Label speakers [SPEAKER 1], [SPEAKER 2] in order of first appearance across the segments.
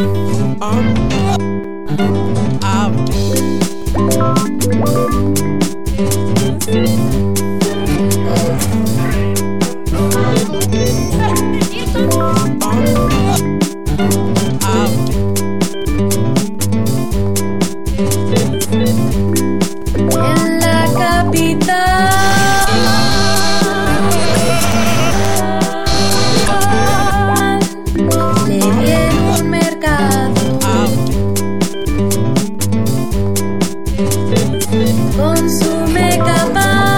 [SPEAKER 1] I'm... consume capaz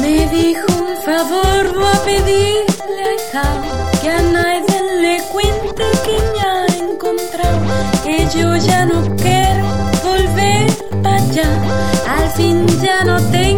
[SPEAKER 1] Me dijo un favor, voy a pedirle acá que a nadie le cuente que me ha encontrado, que yo ya no quiero volver para allá. Al fin ya no tengo